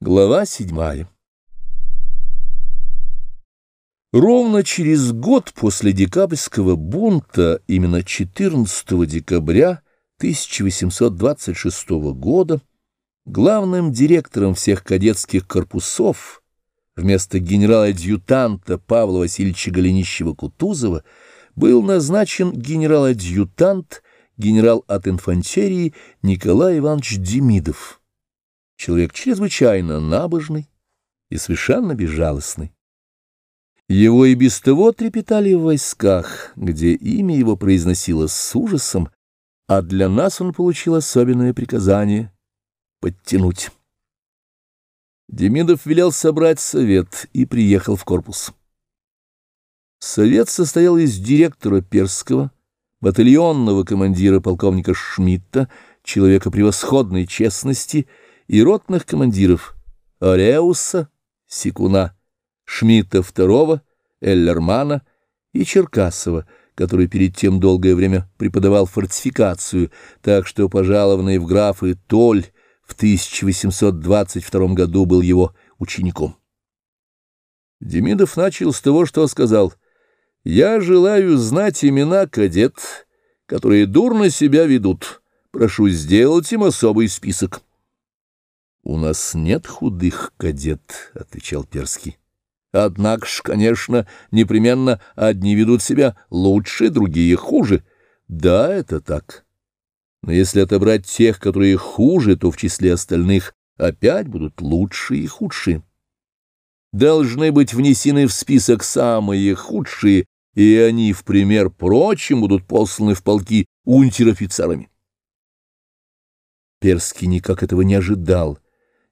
Глава седьмая. Ровно через год после декабрьского бунта, именно 14 декабря 1826 года, главным директором всех кадетских корпусов вместо генерала-адъютанта Павла Васильевича Голенищева-Кутузова был назначен генерал-адъютант, генерал от инфантерии Николай Иванович Демидов человек чрезвычайно набожный и совершенно безжалостный. Его и без того трепетали в войсках, где имя его произносилось с ужасом, а для нас он получил особенное приказание — подтянуть. Демидов велел собрать совет и приехал в корпус. Совет состоял из директора Перского, батальонного командира полковника Шмидта, человека превосходной честности — и ротных командиров Ореуса, Секуна, Шмидта II, Эллермана и Черкасова, который перед тем долгое время преподавал фортификацию, так что пожалованный в графы Толь в 1822 году был его учеником. Демидов начал с того, что сказал «Я желаю знать имена кадет, которые дурно себя ведут. Прошу сделать им особый список». «У нас нет худых кадет», — отвечал Перский. «Однако ж, конечно, непременно одни ведут себя лучше, другие хуже. Да, это так. Но если отобрать тех, которые хуже, то в числе остальных опять будут лучшие и худшие. Должны быть внесены в список самые худшие, и они, в пример прочим, будут посланы в полки унтер-офицерами». Перский никак этого не ожидал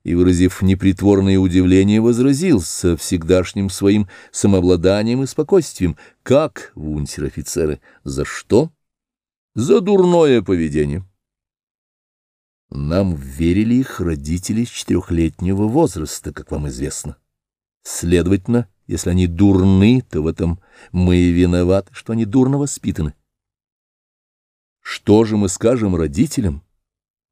и, выразив непритворное удивление, возразил со всегдашним своим самообладанием и спокойствием. «Как, унтер-офицеры? За что?» «За дурное поведение». Нам верили их родители с четырехлетнего возраста, как вам известно. Следовательно, если они дурны, то в этом мы и виноваты, что они дурно воспитаны. Что же мы скажем родителям?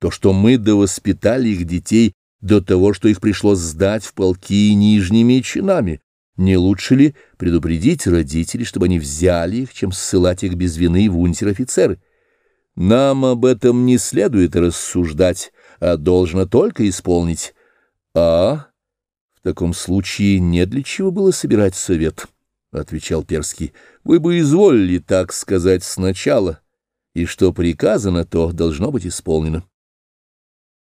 То, что мы довоспитали их детей до того, что их пришлось сдать в полки нижними чинами. Не лучше ли предупредить родителей, чтобы они взяли их, чем ссылать их без вины в унтер-офицеры? Нам об этом не следует рассуждать, а должно только исполнить. А в таком случае не для чего было собирать совет, — отвечал Перский. Вы бы изволили так сказать сначала, и что приказано, то должно быть исполнено.